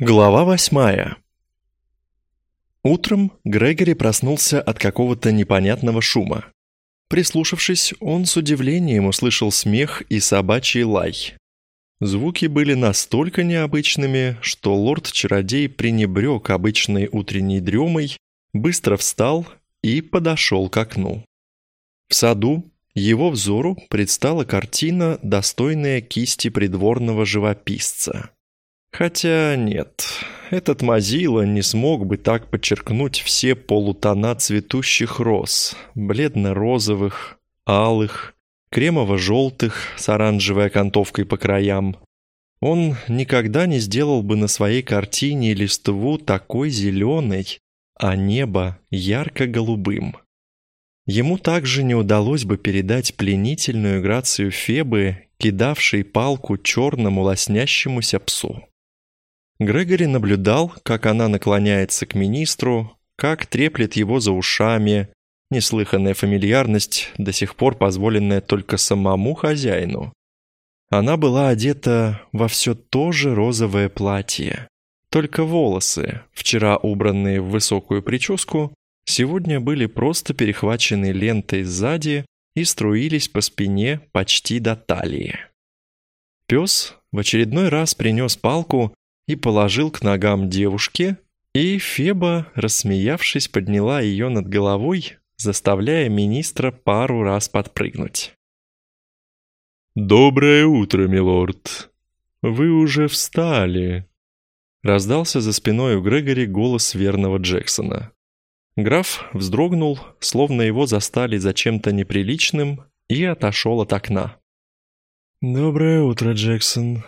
Глава восьмая Утром Грегори проснулся от какого-то непонятного шума. Прислушавшись, он с удивлением услышал смех и собачий лай. Звуки были настолько необычными, что лорд-чародей пренебрег обычной утренней дремой, быстро встал и подошел к окну. В саду его взору предстала картина, достойная кисти придворного живописца. Хотя нет, этот Мазила не смог бы так подчеркнуть все полутона цветущих роз, бледно-розовых, алых, кремово-желтых с оранжевой окантовкой по краям. Он никогда не сделал бы на своей картине листву такой зеленой, а небо ярко-голубым. Ему также не удалось бы передать пленительную грацию Фебы, кидавшей палку черному лоснящемуся псу. Грегори наблюдал, как она наклоняется к министру, как треплет его за ушами, неслыханная фамильярность, до сих пор позволенная только самому хозяину. Она была одета во все то же розовое платье. Только волосы, вчера убранные в высокую прическу, сегодня были просто перехвачены лентой сзади и струились по спине почти до талии. Пес в очередной раз принес палку и положил к ногам девушки, и Феба, рассмеявшись, подняла ее над головой, заставляя министра пару раз подпрыгнуть. «Доброе утро, милорд! Вы уже встали!» Раздался за спиной у Грегори голос верного Джексона. Граф вздрогнул, словно его застали за чем-то неприличным, и отошел от окна. «Доброе утро, Джексон.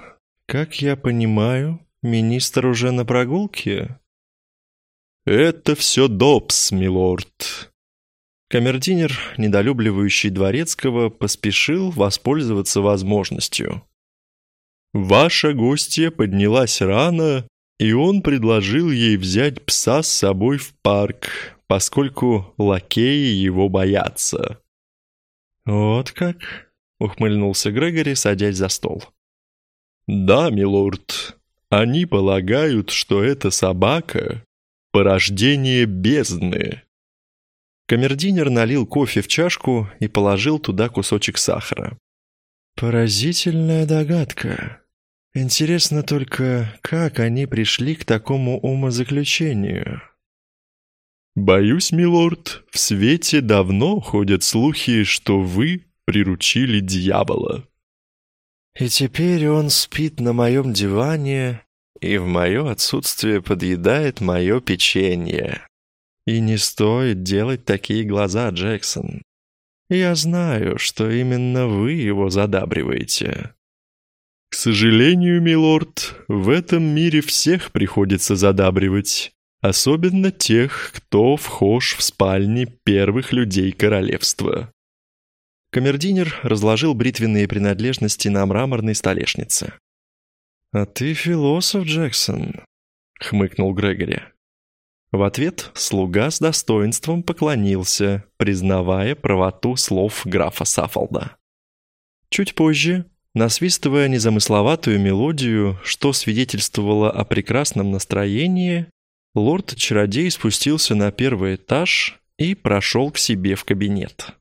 Как я понимаю, Министр уже на прогулке? Это все Добс, милорд. Камердинер, недолюбливающий Дворецкого, поспешил воспользоваться возможностью. Ваша гостья поднялась рано, и он предложил ей взять пса с собой в парк, поскольку лакеи его боятся. «Вот как?» — ухмыльнулся Грегори, садясь за стол. «Да, милорд. Они полагают, что эта собака — порождение бездны. Камердинер налил кофе в чашку и положил туда кусочек сахара. «Поразительная догадка. Интересно только, как они пришли к такому умозаключению?» «Боюсь, милорд, в свете давно ходят слухи, что вы приручили дьявола». «И теперь он спит на моем диване и в мое отсутствие подъедает мое печенье. И не стоит делать такие глаза, Джексон. Я знаю, что именно вы его задабриваете. К сожалению, милорд, в этом мире всех приходится задабривать, особенно тех, кто вхож в спальни первых людей королевства. Камердинер разложил бритвенные принадлежности на мраморной столешнице. «А ты философ, Джексон», — хмыкнул Грегори. В ответ слуга с достоинством поклонился, признавая правоту слов графа Саффолда. Чуть позже, насвистывая незамысловатую мелодию, что свидетельствовало о прекрасном настроении, лорд-чародей спустился на первый этаж и прошел к себе в кабинет.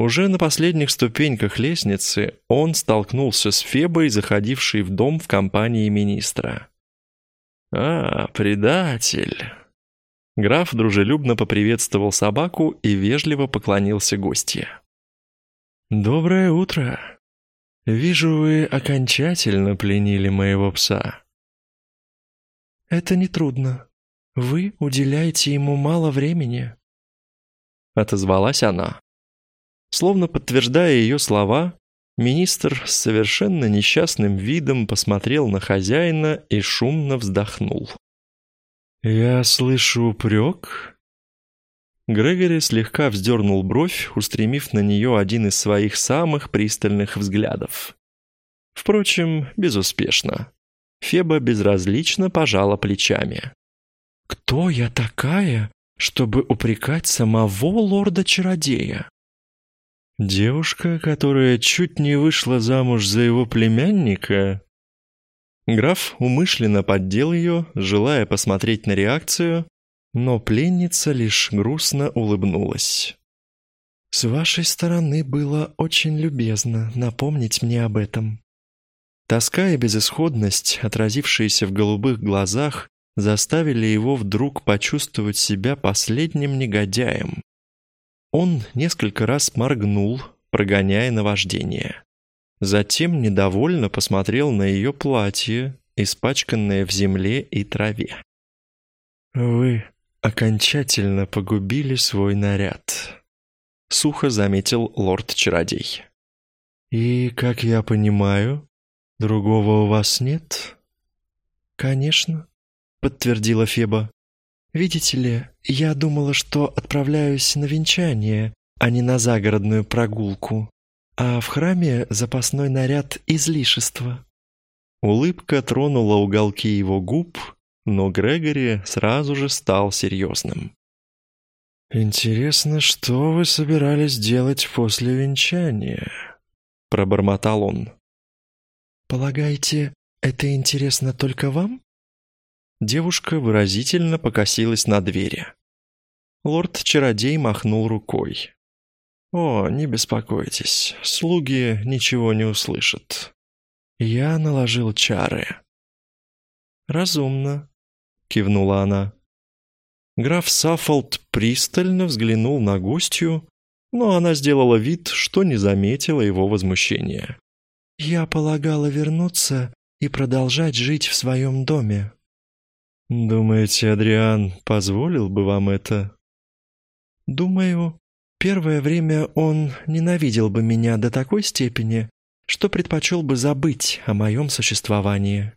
Уже на последних ступеньках лестницы он столкнулся с Фебой, заходившей в дом в компании министра. «А, предатель!» Граф дружелюбно поприветствовал собаку и вежливо поклонился гостье. «Доброе утро. Вижу, вы окончательно пленили моего пса». «Это нетрудно. Вы уделяете ему мало времени», — отозвалась она. Словно подтверждая ее слова, министр с совершенно несчастным видом посмотрел на хозяина и шумно вздохнул. «Я слышу упрек?» Грегори слегка вздернул бровь, устремив на нее один из своих самых пристальных взглядов. Впрочем, безуспешно. Феба безразлично пожала плечами. «Кто я такая, чтобы упрекать самого лорда-чародея?» Девушка, которая чуть не вышла замуж за его племянника? Граф умышленно поддел ее, желая посмотреть на реакцию, но пленница лишь грустно улыбнулась. «С вашей стороны было очень любезно напомнить мне об этом». Тоска и безысходность, отразившиеся в голубых глазах, заставили его вдруг почувствовать себя последним негодяем. Он несколько раз моргнул, прогоняя наваждение. Затем недовольно посмотрел на ее платье, испачканное в земле и траве. «Вы окончательно погубили свой наряд», — сухо заметил лорд-чародей. «И, как я понимаю, другого у вас нет?» «Конечно», — подтвердила Феба. «Видите ли, я думала, что отправляюсь на венчание, а не на загородную прогулку а в храме запасной наряд излишества». Улыбка тронула уголки его губ, но Грегори сразу же стал серьезным. «Интересно, что вы собирались делать после венчания?» — пробормотал он. «Полагаете, это интересно только вам?» Девушка выразительно покосилась на двери. Лорд-чародей махнул рукой. «О, не беспокойтесь, слуги ничего не услышат. Я наложил чары». «Разумно», — кивнула она. Граф Саффолд пристально взглянул на гостью, но она сделала вид, что не заметила его возмущения. «Я полагала вернуться и продолжать жить в своем доме». «Думаете, Адриан позволил бы вам это?» «Думаю, Первое время он ненавидел бы меня до такой степени, что предпочел бы забыть о моем существовании.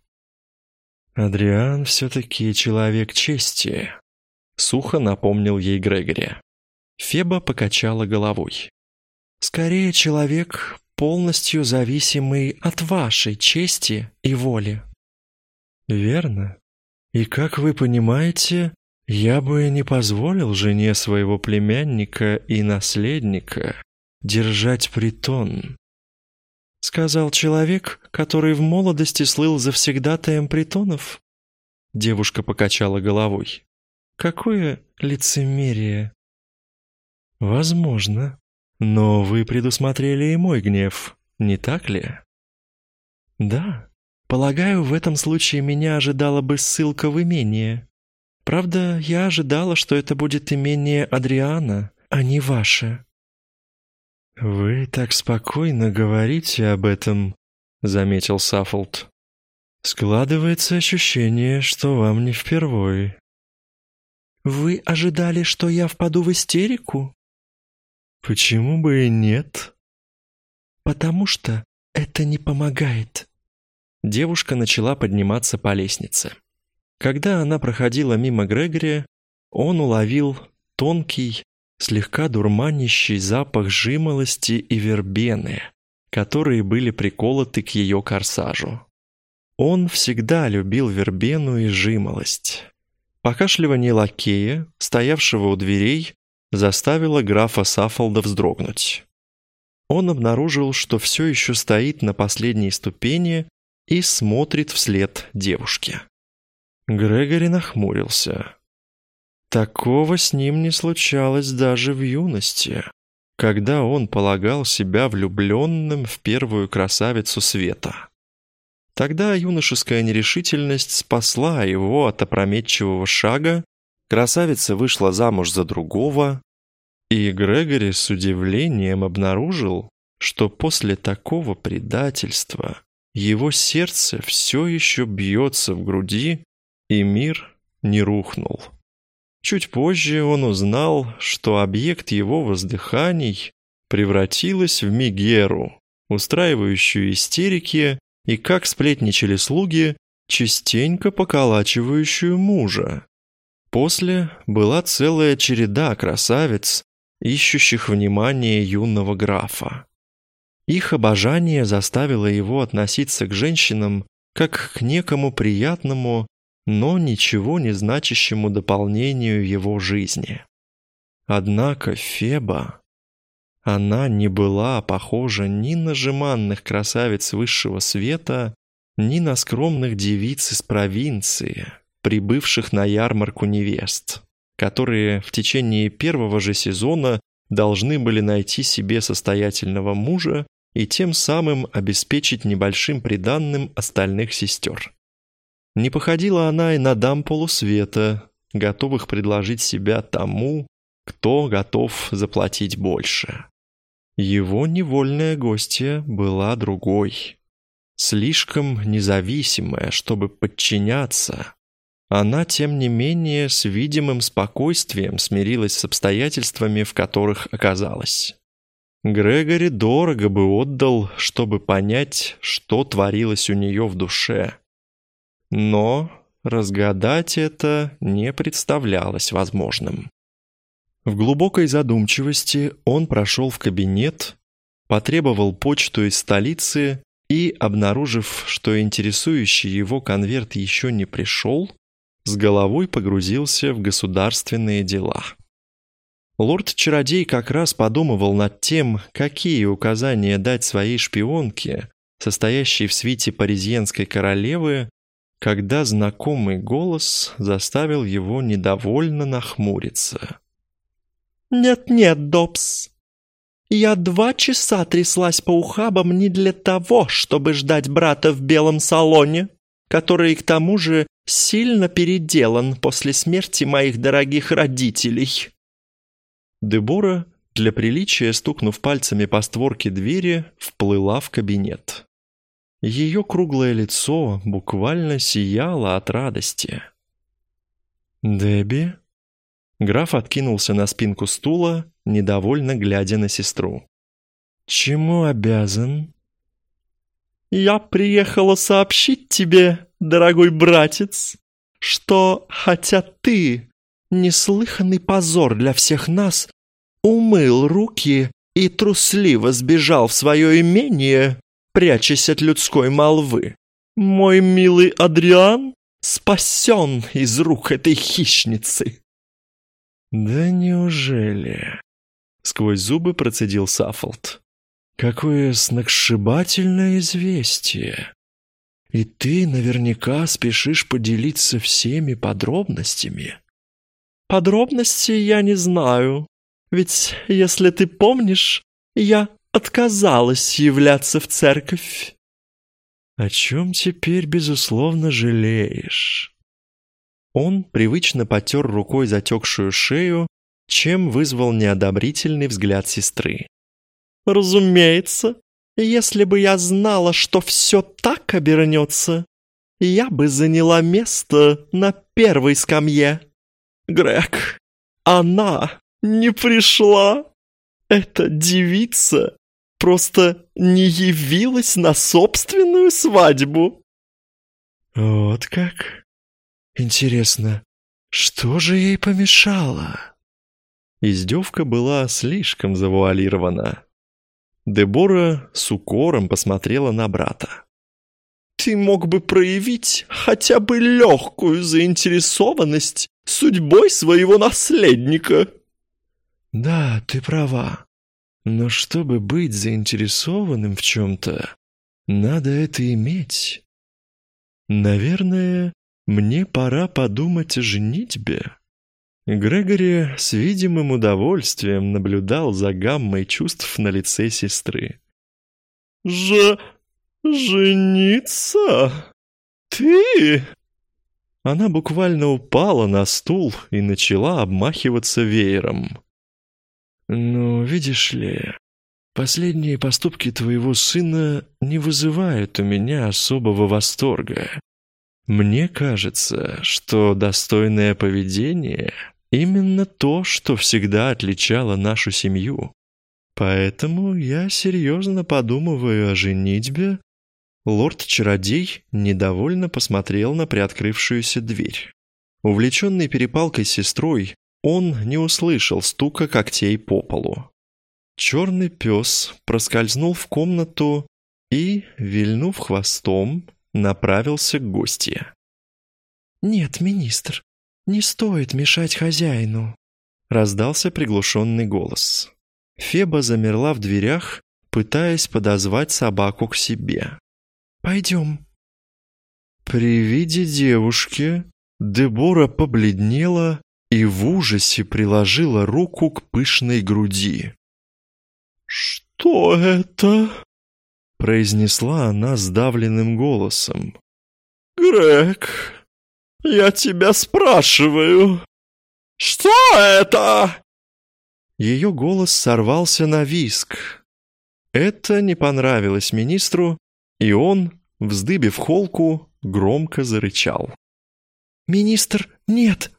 «Адриан все-таки человек чести», — сухо напомнил ей Грегори. Феба покачала головой. «Скорее человек, полностью зависимый от вашей чести и воли». «Верно. И как вы понимаете, я бы не позволил жене своего племянника и наследника держать притон. Сказал человек, который в молодости слыл завсегдатаем притонов. Девушка покачала головой. Какое лицемерие. Возможно. Но вы предусмотрели и мой гнев, не так ли? Да. Полагаю, в этом случае меня ожидала бы ссылка в имение. Правда, я ожидала, что это будет имение Адриана, а не ваше». «Вы так спокойно говорите об этом», — заметил Саффолд. «Складывается ощущение, что вам не впервой». «Вы ожидали, что я впаду в истерику?» «Почему бы и нет?» «Потому что это не помогает». Девушка начала подниматься по лестнице. Когда она проходила мимо Грегори, он уловил тонкий, слегка дурманящий запах жимолости и вербены, которые были приколоты к ее корсажу. Он всегда любил вербену и жимолость. Покашливание лакея, стоявшего у дверей, заставило графа Саффолда вздрогнуть. Он обнаружил, что все еще стоит на последней ступени и смотрит вслед девушке. Грегори нахмурился. Такого с ним не случалось даже в юности, когда он полагал себя влюбленным в первую красавицу света. Тогда юношеская нерешительность спасла его от опрометчивого шага, красавица вышла замуж за другого, и Грегори с удивлением обнаружил, что после такого предательства его сердце все еще бьется в груди и мир не рухнул. Чуть позже он узнал, что объект его воздыханий превратилась в Мигеру, устраивающую истерики и, как сплетничали слуги, частенько поколачивающую мужа. После была целая череда красавиц, ищущих внимание юного графа. Их обожание заставило его относиться к женщинам как к некому приятному но ничего не значащему дополнению его жизни. Однако Феба... Она не была похожа ни на жеманных красавиц высшего света, ни на скромных девиц из провинции, прибывших на ярмарку невест, которые в течение первого же сезона должны были найти себе состоятельного мужа и тем самым обеспечить небольшим приданным остальных сестер. Не походила она и на дам полусвета, готовых предложить себя тому, кто готов заплатить больше. Его невольная гостья была другой. Слишком независимая, чтобы подчиняться. Она, тем не менее, с видимым спокойствием смирилась с обстоятельствами, в которых оказалась. Грегори дорого бы отдал, чтобы понять, что творилось у нее в душе. Но разгадать это не представлялось возможным. В глубокой задумчивости он прошел в кабинет, потребовал почту из столицы и, обнаружив, что интересующий его конверт еще не пришел, с головой погрузился в государственные дела. Лорд-чародей как раз подумывал над тем, какие указания дать своей шпионке, состоящей в свите паризьенской королевы, когда знакомый голос заставил его недовольно нахмуриться. «Нет-нет, Добс. Я два часа тряслась по ухабам не для того, чтобы ждать брата в белом салоне, который, к тому же, сильно переделан после смерти моих дорогих родителей». Дебора, для приличия стукнув пальцами по створке двери, вплыла в кабинет. Ее круглое лицо буквально сияло от радости. «Дебби?» Граф откинулся на спинку стула, недовольно глядя на сестру. «Чему обязан?» «Я приехала сообщить тебе, дорогой братец, что, хотя ты, неслыханный позор для всех нас, умыл руки и трусливо сбежал в свое имение, прячась от людской молвы, мой милый Адриан спасен из рук этой хищницы». «Да неужели?» — сквозь зубы процедил Саффолд. «Какое сногсшибательное известие! И ты наверняка спешишь поделиться всеми подробностями». «Подробностей я не знаю, ведь, если ты помнишь, я отказалась являться в церковь». «О чем теперь, безусловно, жалеешь?» Он привычно потер рукой затекшую шею, чем вызвал неодобрительный взгляд сестры. «Разумеется, если бы я знала, что все так обернется, я бы заняла место на первой скамье. Грег, она не пришла. Эта девица просто не явилась на собственную свадьбу». «Вот как?» Интересно, что же ей помешало? Издевка была слишком завуалирована. Дебора с укором посмотрела на брата. «Ты мог бы проявить хотя бы легкую заинтересованность судьбой своего наследника». «Да, ты права. Но чтобы быть заинтересованным в чем-то, надо это иметь. Наверное, мне пора подумать о женитьбе». Грегори с видимым удовольствием наблюдал за гаммой чувств на лице сестры. «Же... жениться? Ты?» Она буквально упала на стул и начала обмахиваться веером. «Ну, видишь ли, последние поступки твоего сына не вызывают у меня особого восторга. Мне кажется, что достойное поведение — именно то, что всегда отличало нашу семью. Поэтому я серьезно подумываю о женитьбе. Лорд-чародей недовольно посмотрел на приоткрывшуюся дверь. Увлеченный перепалкой с сестрой, он не услышал стука когтей по полу. Черный пес проскользнул в комнату и, вильнув хвостом, направился к гостье. «Нет, министр, не стоит мешать хозяину», — раздался приглушенный голос. Феба замерла в дверях, пытаясь подозвать собаку к себе. «Пойдем». При виде девушки Дебора побледнела и в ужасе приложила руку к пышной груди. «Что это?» — произнесла она сдавленным голосом. «Грег, я тебя спрашиваю, что это?» Ее голос сорвался на виск. Это не понравилось министру, и он, вздыбив холку, громко зарычал. «Министр, нет!»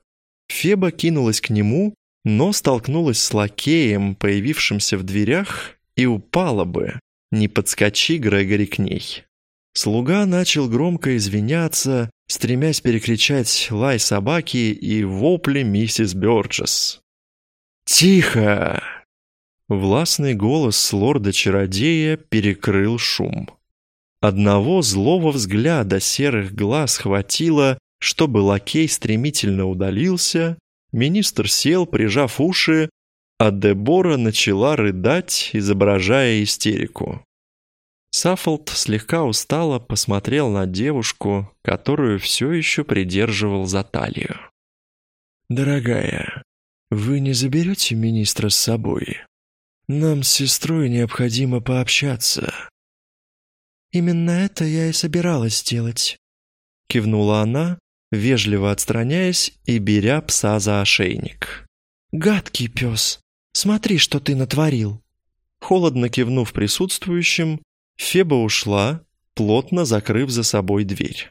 Феба кинулась к нему, но столкнулась с лакеем, появившимся в дверях, и упала бы, не подскочи Грегори к ней. Слуга начал громко извиняться, стремясь перекричать лай собаки и вопли миссис Бёрджес. «Тихо!» Властный голос лорда-чародея перекрыл шум. Одного злого взгляда серых глаз хватило, чтобы лакей стремительно удалился, министр сел, прижав уши, а Дебора начала рыдать, изображая истерику. Саффолд слегка устало посмотрел на девушку, которую все еще придерживал за талию. «Дорогая, вы не заберете министра с собой? Нам с сестрой необходимо пообщаться». «Именно это я и собиралась сделать», — кивнула она, вежливо отстраняясь и беря пса за ошейник. «Гадкий пес, смотри, что ты натворил!» Холодно кивнув присутствующим, Феба ушла, плотно закрыв за собой дверь.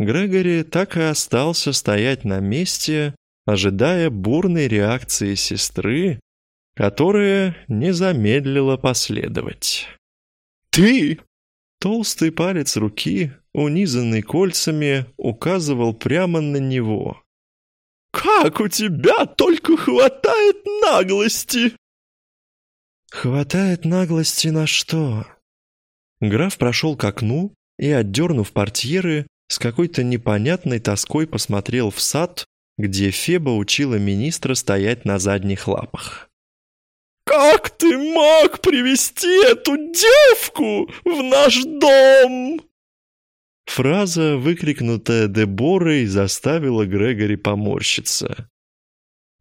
Грегори так и остался стоять на месте, ожидая бурной реакции сестры, которая не замедлила последовать. «Ты!» Толстый палец руки, унизанный кольцами, указывал прямо на него. «Как у тебя только хватает наглости!» «Хватает наглости на что?» Граф прошел к окну и, отдернув портьеры, с какой-то непонятной тоской посмотрел в сад, где Феба учила министра стоять на задних лапах. «Как ты мог привести эту девку в наш дом?» Фраза, выкрикнутая Деборой, заставила Грегори поморщиться.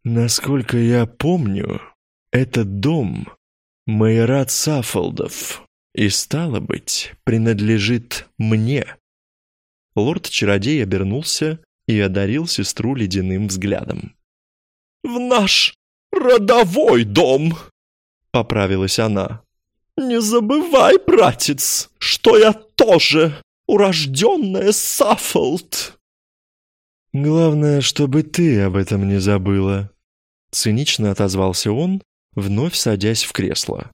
«Насколько я помню, этот дом — майорат Саффолдов, и, стало быть, принадлежит мне». Лорд-чародей обернулся и одарил сестру ледяным взглядом. «В наш родовой дом!» Поправилась она. «Не забывай, братец, что я тоже урожденная Саффолд!» «Главное, чтобы ты об этом не забыла», — цинично отозвался он, вновь садясь в кресло.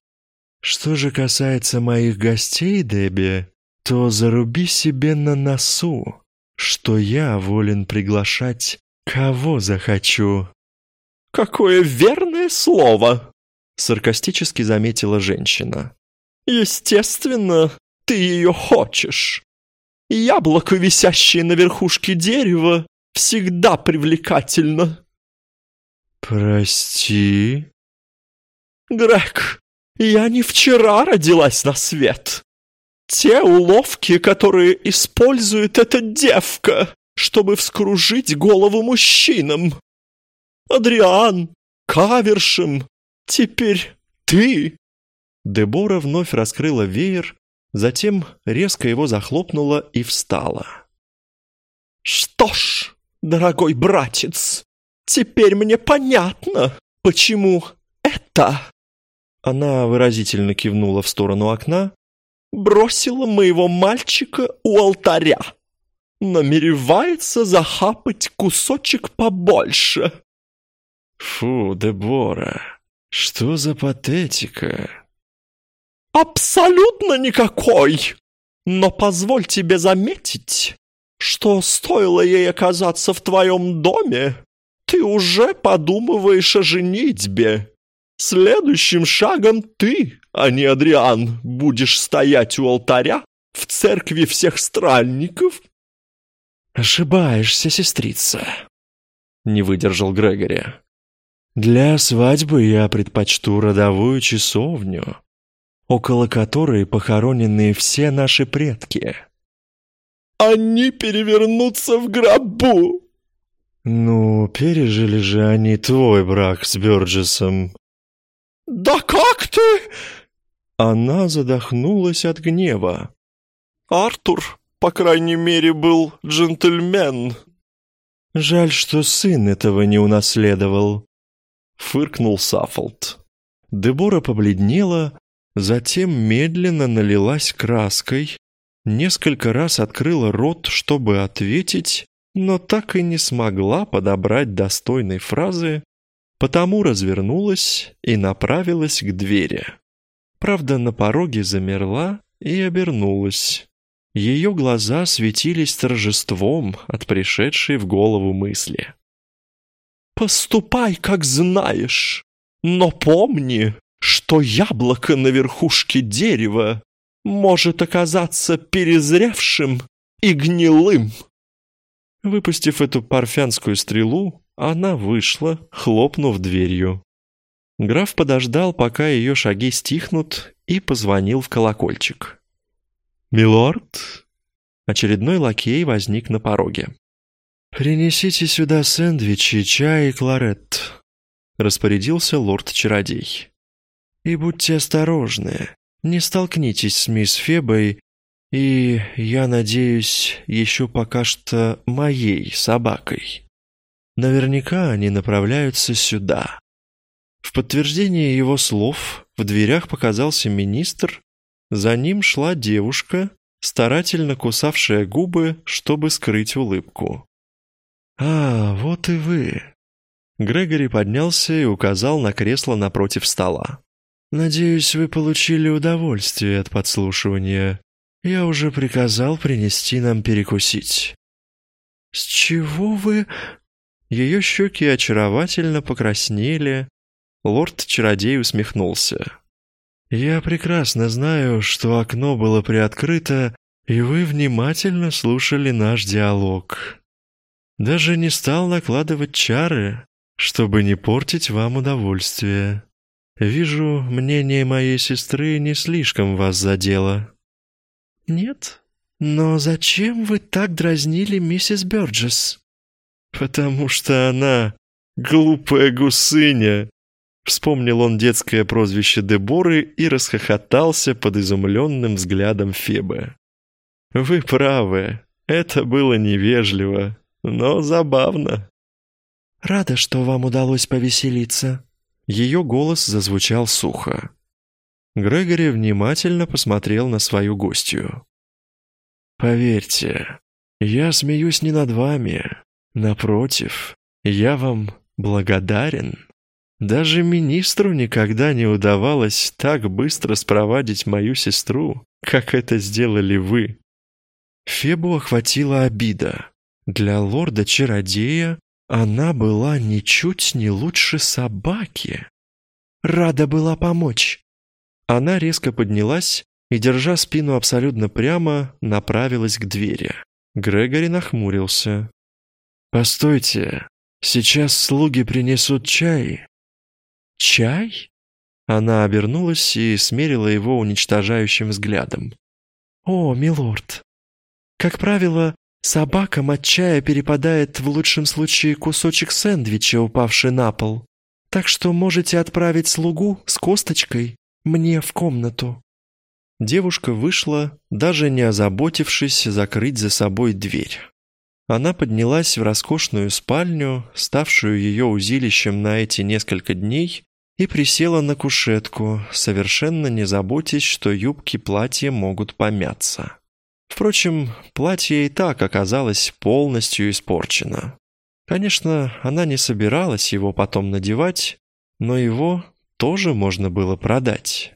«Что же касается моих гостей, Дебби, то заруби себе на носу, что я волен приглашать, кого захочу». «Какое верное слово!» Саркастически заметила женщина. «Естественно, ты ее хочешь. Яблоко, висящее на верхушке дерева, всегда привлекательно». «Прости?» «Грег, я не вчера родилась на свет. Те уловки, которые использует эта девка, чтобы вскружить голову мужчинам. Адриан, Кавершем, Теперь ты!» Дебора вновь раскрыла веер, затем резко его захлопнула и встала. «Что ж, дорогой братец, теперь мне понятно, почему это...» Она выразительно кивнула в сторону окна. «Бросила моего мальчика у алтаря. Намеревается захапать кусочек побольше». «Фу, Дебора, что за патетика? Абсолютно никакой! Но позволь тебе заметить, что стоило ей оказаться в твоем доме, ты уже подумываешь о женитьбе. Следующим шагом ты, а не Адриан, будешь стоять у алтаря в церкви всех странников. Ошибаешься, сестрица, не выдержал Грегори. Для свадьбы я предпочту родовую часовню, около которой похоронены все наши предки. они перевернутся в гробу!» «Ну, пережили же они твой брак с Бёрджесом». «Да как ты?» Она задохнулась от гнева. «Артур, по крайней мере, был джентльмен». «Жаль, что сын этого не унаследовал», — фыркнул Саффолд. Дебора побледнела, затем медленно налилась краской, несколько раз открыла рот, чтобы ответить, но так и не смогла подобрать достойной фразы, потому развернулась и направилась к двери. Правда, на пороге замерла и обернулась. Ее глаза светились торжеством от пришедшей в голову мысли. «Поступай, как знаешь, но помни, что яблоко на верхушке дерева может оказаться перезревшим и гнилым». Выпустив эту парфянскую стрелу, она вышла, хлопнув дверью. Граф подождал, пока ее шаги стихнут, и позвонил в колокольчик. «Милорд?» Очередной лакей возник на пороге. «Принесите сюда сэндвичи, чай и кларет», — распорядился лорд-чародей. «И будьте осторожны, не столкнитесь с мисс Фебой и, я надеюсь, еще пока что моей собакой. Наверняка они направляются сюда». В подтверждение его слов в дверях показался министр, за ним шла девушка, старательно кусавшая губы, чтобы скрыть улыбку. «А, вот и вы!» Грегори поднялся и указал на кресло напротив стола. «Надеюсь, вы получили удовольствие от подслушивания. Я уже приказал принести нам перекусить». «С чего вы...» Ее щеки очаровательно покраснели. Лорд-чародей усмехнулся. «Я прекрасно знаю, что окно было приоткрыто, и вы внимательно слушали наш диалог. Даже не стал накладывать чары, чтобы не портить вам удовольствие. Вижу, мнение моей сестры не слишком вас задело». «Нет? Но зачем вы так дразнили миссис Бёрджес?» «Потому что она глупая гусыня!» Вспомнил он детское прозвище Деборы и расхохотался под изумленным взглядом Фебы. «Вы правы, это было невежливо, но забавно». «Рада, что вам удалось повеселиться». Ее голос зазвучал сухо. Грегори внимательно посмотрел на свою гостью. «Поверьте, я смеюсь не над вами. Напротив, я вам благодарен». Даже министру никогда не удавалось так быстро спровадить мою сестру, как это сделали вы. Фебу охватила обида. Для лорда-чародея она была ничуть не лучше собаки. Рада была помочь. Она резко поднялась и, держа спину абсолютно прямо, направилась к двери. Грегори нахмурился. «Постойте, сейчас слуги принесут чай, «Чай?» Она обернулась и смерила его уничтожающим взглядом. «О, милорд! Как правило, собакам от чая перепадает в лучшем случае кусочек сэндвича, упавший на пол. Так что можете отправить слугу с косточкой мне в комнату». Девушка вышла, даже не озаботившись закрыть за собой дверь. Она поднялась в роскошную спальню, ставшую ее узилищем на эти несколько дней, и присела на кушетку, совершенно не заботясь, что юбки платья могут помяться. Впрочем, платье и так оказалось полностью испорчено. Конечно, она не собиралась его потом надевать, но его тоже можно было продать.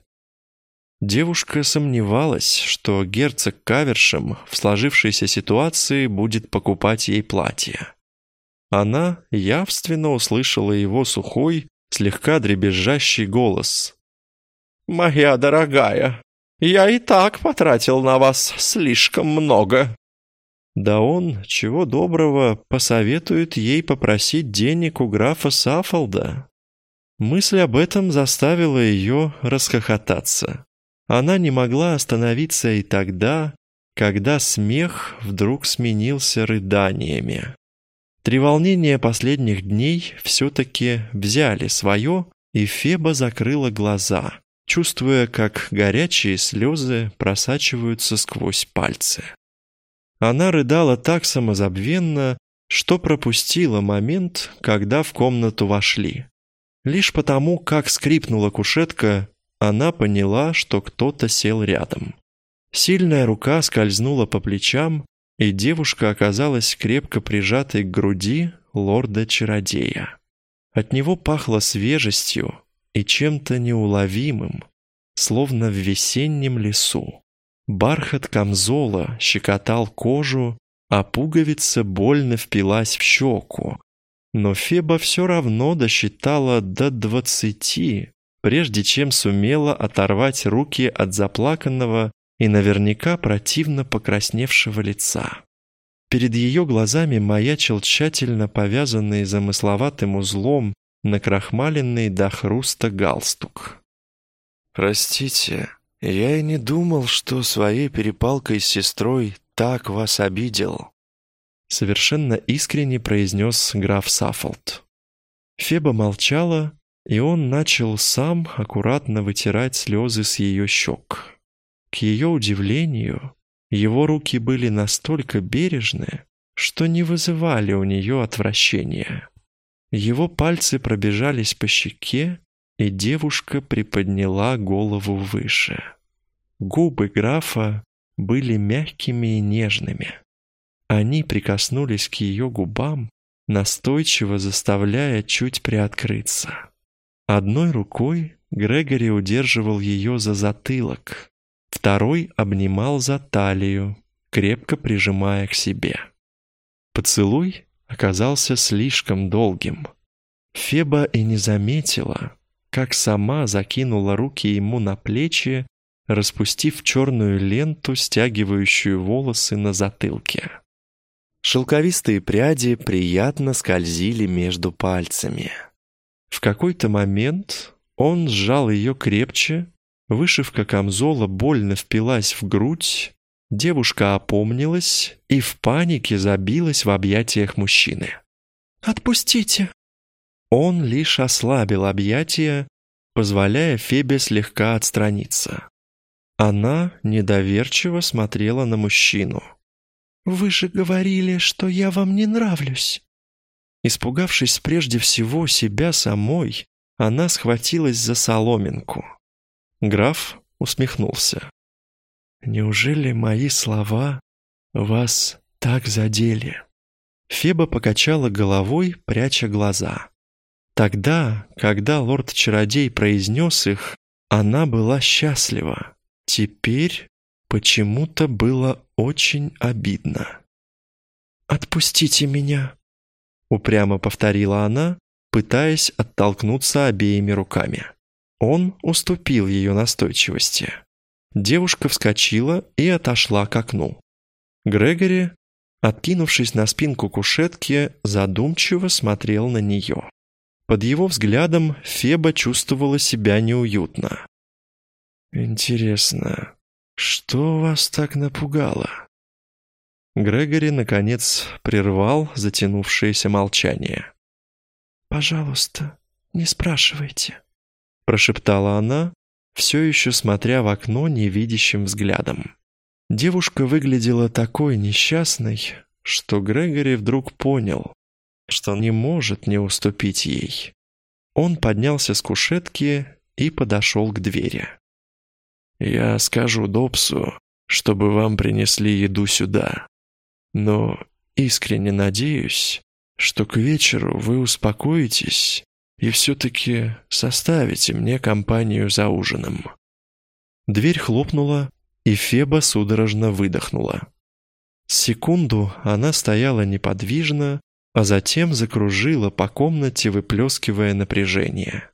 Девушка сомневалась, что герцог Кавершем в сложившейся ситуации будет покупать ей платье. Она явственно услышала его сухой, слегка дребезжащий голос. «Моя дорогая, я и так потратил на вас слишком много». Да он, чего доброго, посоветует ей попросить денег у графа Саффолда. Мысль об этом заставила ее расхохотаться. Она не могла остановиться и тогда, когда смех вдруг сменился рыданиями. Треволнения последних дней все-таки взяли свое, и Феба закрыла глаза, чувствуя, как горячие слезы просачиваются сквозь пальцы. Она рыдала так самозабвенно, что пропустила момент, когда в комнату вошли. Лишь потому, как скрипнула кушетка, она поняла, что кто-то сел рядом. Сильная рука скользнула по плечам, и девушка оказалась крепко прижатой к груди лорда-чародея. От него пахло свежестью и чем-то неуловимым, словно в весеннем лесу. Бархат камзола щекотал кожу, а пуговица больно впилась в щеку. Но Феба все равно досчитала до двадцати, прежде чем сумела оторвать руки от заплаканного и наверняка противно покрасневшего лица. Перед ее глазами маячил тщательно повязанный замысловатым узлом накрахмаленный до хруста галстук. «Простите, я и не думал, что своей перепалкой с сестрой так вас обидел», совершенно искренне произнес граф Саффолд. Феба молчала, и он начал сам аккуратно вытирать слезы с ее щек. К ее удивлению, его руки были настолько бережны, что не вызывали у нее отвращения. Его пальцы пробежались по щеке, и девушка приподняла голову выше. Губы графа были мягкими и нежными. Они прикоснулись к ее губам, настойчиво заставляя чуть приоткрыться. Одной рукой Грегори удерживал ее за затылок, второй обнимал за талию, крепко прижимая к себе. Поцелуй оказался слишком долгим. Феба и не заметила, как сама закинула руки ему на плечи, распустив черную ленту, стягивающую волосы на затылке. Шелковистые пряди приятно скользили между пальцами. В какой-то момент он сжал ее крепче, вышивка камзола больно впилась в грудь, девушка опомнилась и в панике забилась в объятиях мужчины. «Отпустите!» Он лишь ослабил объятия, позволяя Фебе слегка отстраниться. Она недоверчиво смотрела на мужчину. «Вы же говорили, что я вам не нравлюсь!» Испугавшись прежде всего себя самой, она схватилась за соломинку. Граф усмехнулся. «Неужели мои слова вас так задели?» Феба покачала головой, пряча глаза. Тогда, когда лорд-чародей произнес их, она была счастлива. Теперь почему-то было очень обидно. «Отпустите меня», — упрямо повторила она, пытаясь оттолкнуться обеими руками. Он уступил ее настойчивости. Девушка вскочила и отошла к окну. Грегори, откинувшись на спинку кушетки, задумчиво смотрел на нее. Под его взглядом Феба чувствовала себя неуютно. «Интересно, что вас так напугало?» Грегори, наконец, прервал затянувшееся молчание. «Пожалуйста, не спрашивайте», — прошептала она, все еще смотря в окно невидящим взглядом. Девушка выглядела такой несчастной, что Грегори вдруг понял, что не может не уступить ей. Он поднялся с кушетки и подошел к двери. «Я скажу Добсу, чтобы вам принесли еду сюда. Но искренне надеюсь, что к вечеру вы успокоитесь и все-таки составите мне компанию за ужином». Дверь хлопнула, и Феба судорожно выдохнула. Секунду она стояла неподвижно, а затем закружила по комнате, выплескивая напряжение.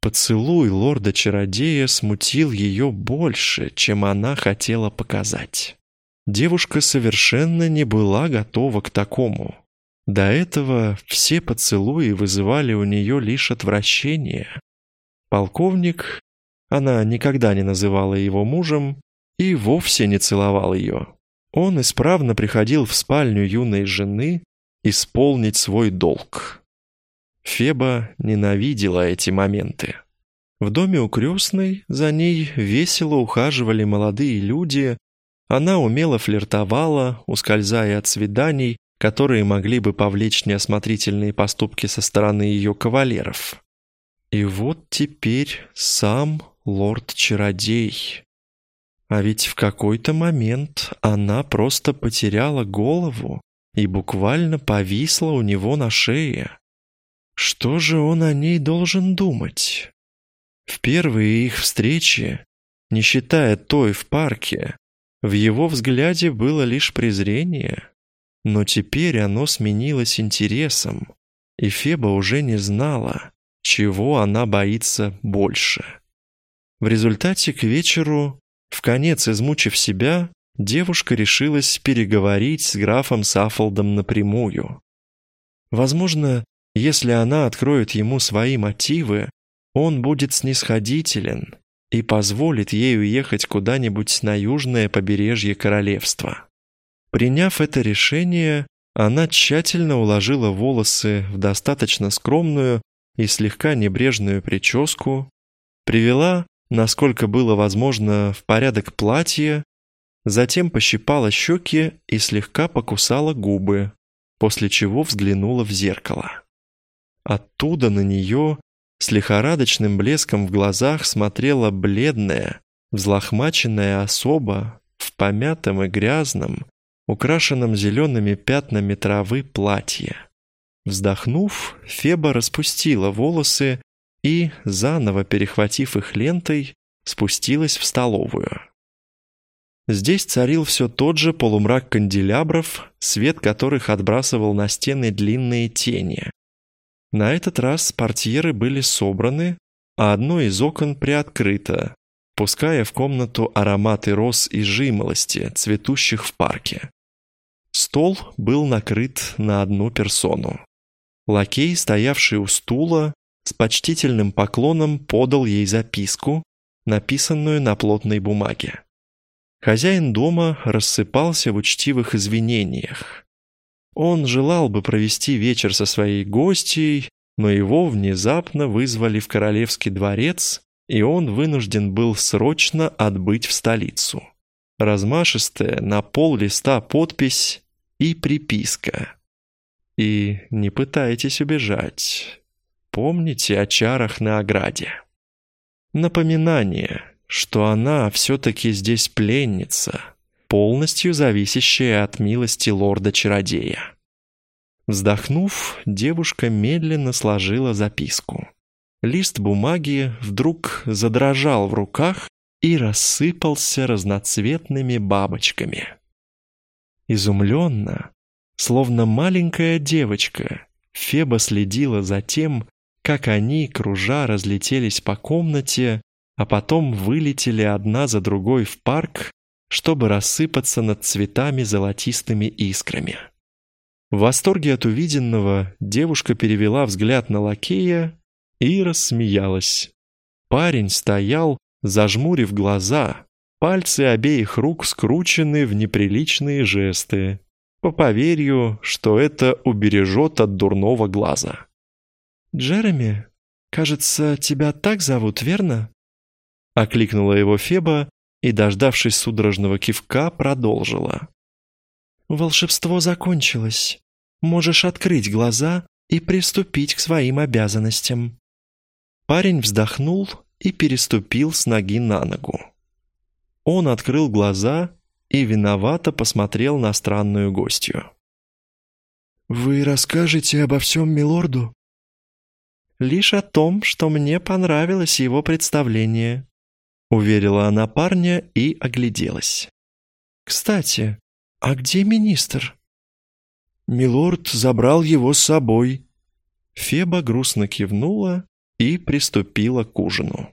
Поцелуй лорда-чародея смутил ее больше, чем она хотела показать. Девушка совершенно не была готова к такому. До этого все поцелуи вызывали у нее лишь отвращение. Полковник, она никогда не называла его мужем, и вовсе не целовал ее. Он исправно приходил в спальню юной жены исполнить свой долг. Феба ненавидела эти моменты. В доме у крестной за ней весело ухаживали молодые люди, она умело флиртовала, ускользая от свиданий, которые могли бы повлечь неосмотрительные поступки со стороны ее кавалеров. И вот теперь сам лорд-чародей. А ведь в какой-то момент она просто потеряла голову и буквально повисла у него на шее. Что же он о ней должен думать? В первые их встречи, не считая той в парке, в его взгляде было лишь презрение, но теперь оно сменилось интересом, и Феба уже не знала, чего она боится больше. В результате к вечеру, в конец измучив себя, девушка решилась переговорить с графом Саффолдом напрямую. Возможно, если она откроет ему свои мотивы, он будет снисходителен и позволит ей уехать куда-нибудь на южное побережье королевства. Приняв это решение, она тщательно уложила волосы в достаточно скромную и слегка небрежную прическу, привела, насколько было возможно, в порядок платье, затем пощипала щеки и слегка покусала губы, после чего взглянула в зеркало. Оттуда на нее с лихорадочным блеском в глазах смотрела бледная, взлохмаченная особа в помятом и грязном, украшенном зелеными пятнами травы платье. Вздохнув, Феба распустила волосы и, заново перехватив их лентой, спустилась в столовую. Здесь царил все тот же полумрак канделябров, свет которых отбрасывал на стены длинные тени, на этот раз портьеры были собраны, а одно из окон приоткрыто, пуская в комнату ароматы роз и жимолости, цветущих в парке. Стол был накрыт на одну персону. Лакей, стоявший у стула, с почтительным поклоном подал ей записку, написанную на плотной бумаге. Хозяин дома рассыпался в учтивых извинениях. Он желал бы провести вечер со своей гостьей, но его внезапно вызвали в королевский дворец, и он вынужден был срочно отбыть в столицу. Размашистая на пол листа подпись и приписка. И не пытайтесь убежать. Помните о чарах на ограде. Напоминание, что она все-таки здесь пленница — полностью зависящее от милости лорда-чародея. Вздохнув, девушка медленно сложила записку. Лист бумаги вдруг задрожал в руках и рассыпался разноцветными бабочками. Изумленно, словно маленькая девочка, Феба следила за тем, как они, кружа, разлетелись по комнате, а потом вылетели одна за другой в парк чтобы рассыпаться над цветами золотистыми искрами. В восторге от увиденного девушка перевела взгляд на лакея и рассмеялась. Парень стоял, зажмурив глаза, пальцы обеих рук скручены в неприличные жесты, по поверью, что это убережет от дурного глаза. «Джереми, кажется, тебя так зовут, верно?» Окликнула его Феба, и, дождавшись судорожного кивка, продолжила. «Волшебство закончилось. Можешь открыть глаза и приступить к своим обязанностям». Парень вздохнул и переступил с ноги на ногу. Он открыл глаза и виновато посмотрел на странную гостью. «Вы расскажете обо всем милорду?» «Лишь о том, что мне понравилось его представление», Уверила она парня и огляделась. «Кстати, а где министр?» «Милорд забрал его с собой». Феба грустно кивнула и приступила к ужину.